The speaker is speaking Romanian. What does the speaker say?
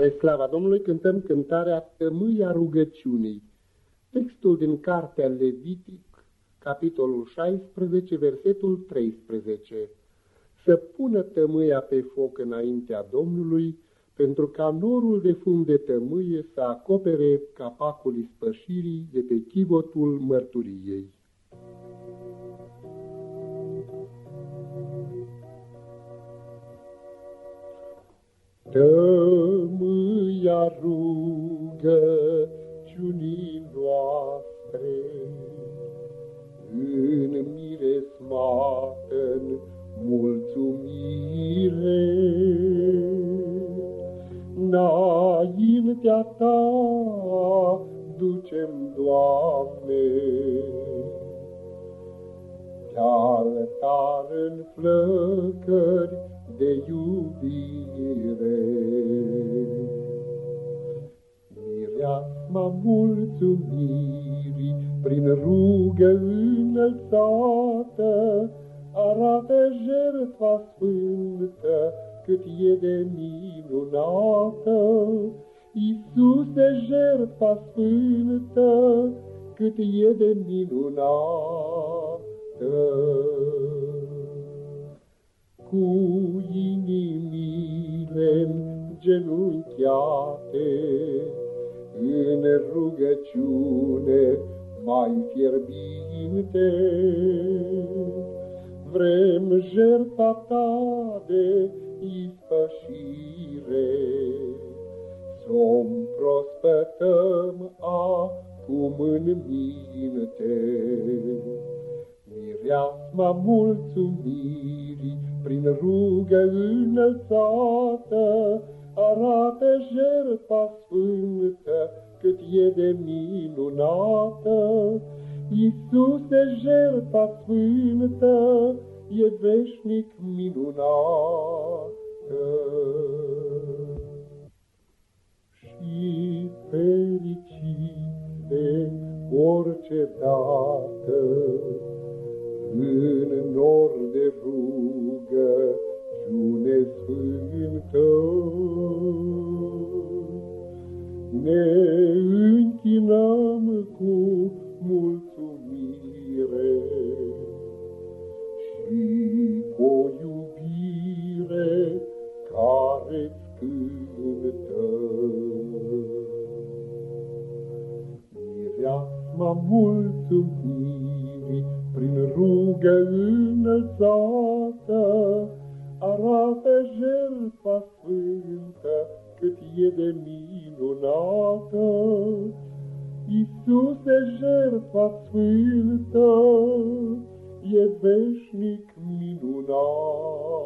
Pe slava Domnului cântăm cântarea Tămâia rugăciunii. Textul din Cartea Levitic, capitolul 16, versetul 13. Să pună tămâia pe foc înaintea Domnului, pentru ca norul de fum de tămâie să acopere capacul ispășirii de pe chivotul mărturiei. Tămâia rugăciunii noastre, În mire smată, în mulțumire. Înaintea Ta ducem, Doamne, Pe altar în flăcări de iubire. Mireasma mulțumirii, prin rugă înălțată, arată jertfa sfântă, cât e de minunată. Iisuse, jertfa sfântă, cât e de minunată cu inimile genunchiate, în rugăciune mai fierbinte. Vrem jertfa ta de ispășire, să-o prospătăm acum în minte. Mireasma mulțumirii, prin rugă înălțată, arată jertfa sfântă, cât e de minunată. Iisuse, jertfa sfântă, e veșnic minunată. Și fericite orice dată, Mireasma mulțumirii prin rugă înălțată, arată jertfa sfântă, cât e de minunată. Iisuse, jertfa sfântă, e veșnic minunată.